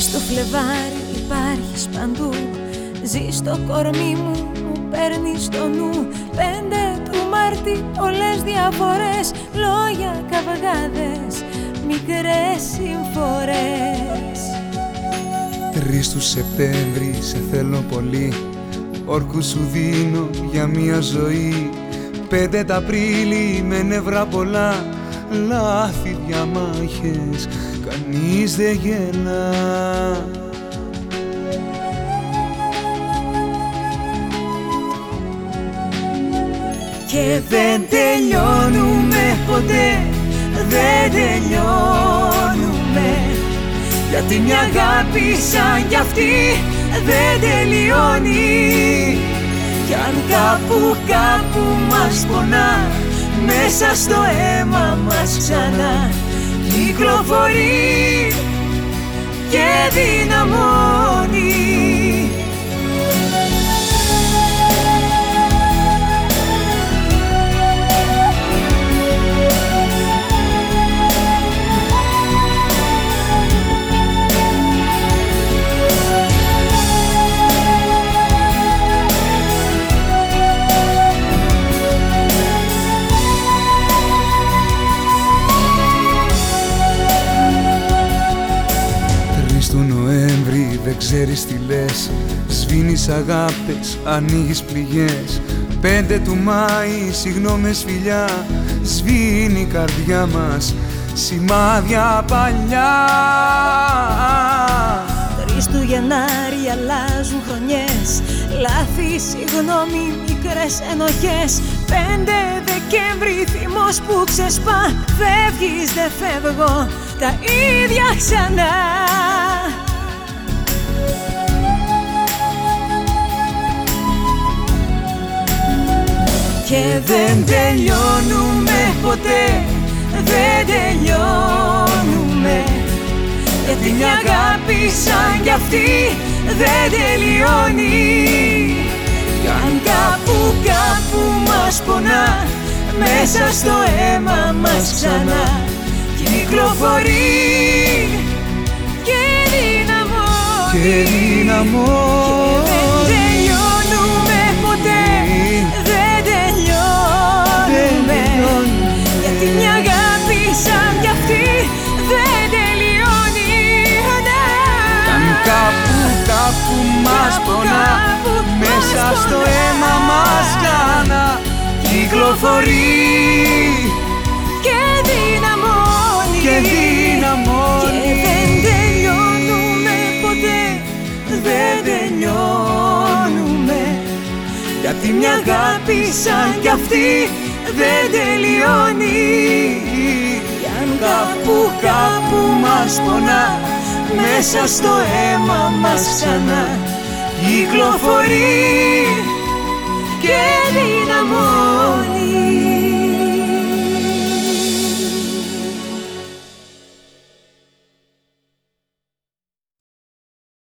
στο φλεβάρι υπάρχεις παντού. Ζεις στο κορμί μου, μου παίρνεις το νου. Πέντε του Μάρτη πολλές διαφορές. Λόγια καυγάδες, μικρές συμφορές. Τρεις τους Σεπτέμβρη σε θέλω πολύ. Όρκους σου δίνω για μια ζωή. Πέντε τα Απρίλη με νεύρα πολλά Λάθη διαμάχες κανείς δεν γελά Και δεν τελειώνουμε ποτέ Δεν τελειώνουμε. Γιατί μια αγάπη σαν κι αυτή δεν τελειώνει. Κι αν κάπου κάπου μας πονά Μέσα στο αίμα μας ξανά κυκλοφορεί και δυναμώνει ξέρεις τι λες. Σβήνεις αγάπες, ανοίγεις πληγές. Πέντε του Μάη, συγγνώμες φιλιά. Σβήνει η καρδιά μας, σημάδια παλιά. Τρεις του Γενάρη αλλάζουν χρονιές. Λάθη, συγγνώμη, μικρές ενοχές. Πέντε Δεκέμβρη, θυμός που ξεσπά. Φεύγεις, δεν φεύγω, τα ίδια ξανά Και δεν τελειώνουμε ποτέ Δεν τελειώνουμε. Γιατί μια αγάπη σαν κι αυτή Δεν τελειώνει. Κι αν κάπου κάπου μας πονά Μέσα στο αίμα μας ξανά. Κυκλοφορεί Και δυναμώνει Και δυναμώνει στο αίμα μας ξανά κυκλοφορεί Και δυναμώνει. Και δυναμώνει. Και δεν τελειώνουμε ποτέ. Δεν τελειώνουμε. Γιατί μια αγάπη σαν κι αυτή δεν τελειώνει. Κι αν κάπου κάπου μας πονά μέσα στο αίμα μας ξανά κυκλοφορεί και δυναμώνει